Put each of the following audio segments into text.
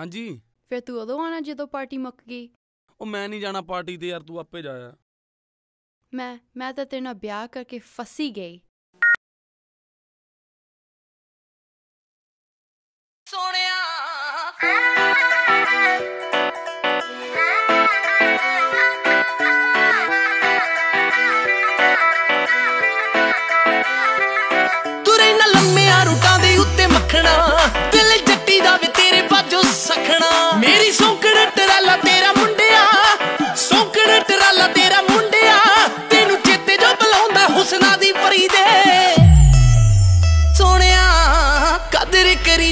ਹਾਂਜੀ। ਫਿਰ ਤੂੰ ਉਦੋਂ ਆਣਾ ਜਦੋਂ ਪਾਰਟੀ ਮੁੱਕ ਗਈ? ਉਹ ਮੈਂ ਨਹੀਂ ਜਾਣਾ ਪਾਰਟੀ ਤੇ ਯਾਰ ਤੂੰ ਆਪੇ ਜਾਇਆ ਮੈਂ ਮੈਂ ਤਾਂ ਤੇਰੇ ਨਾਲ ਵਿਆਹ ਕਰਕੇ ਫਸੀ ਗਈ। ਰੂਟਾਂ ਦੇ ਉੱਤੇ ਮੱਖਣਾ।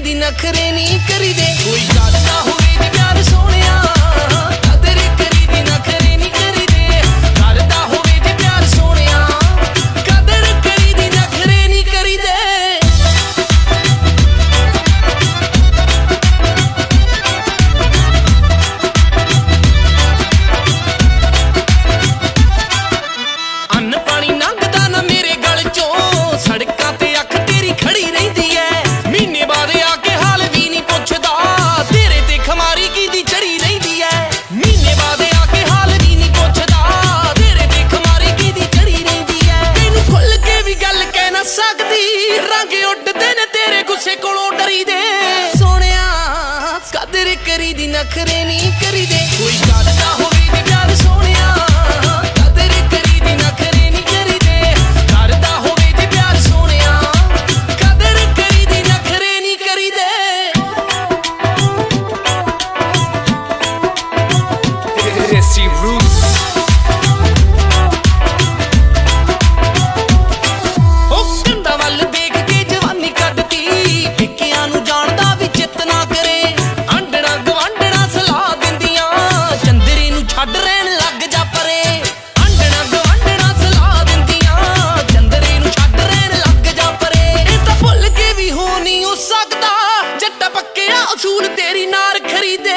ਦੀ ਨਖਰੇ ਨਹੀਂ ਕਰੀਦੇ। ਕੋਈ ਗੱਲ ਨਾ ਉਸੇ ਕੋਲੋਂ ਡਰੀ ਦੇ ਸੋਹਣਿਆ, ਕਦਰ ਕਰੀ ਦੀ ਨਖਰੇ ਨਹੀਂ ਕਰੀ ਦੇ ਕੋਈ ਗੱਲ ਨਾ ਹੋਵੇ ਅਸੂਲ ਤੇਰੀ ਨਾਲ ਖਰੀਦੇ।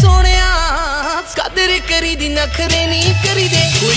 ਸੋਹਣਿਆ ਕਦਰ ਕਰੀ ਦੀ ਨਖਰੇ ਨਹੀਂ ਕਰੀਦੇ। ਕੋਈ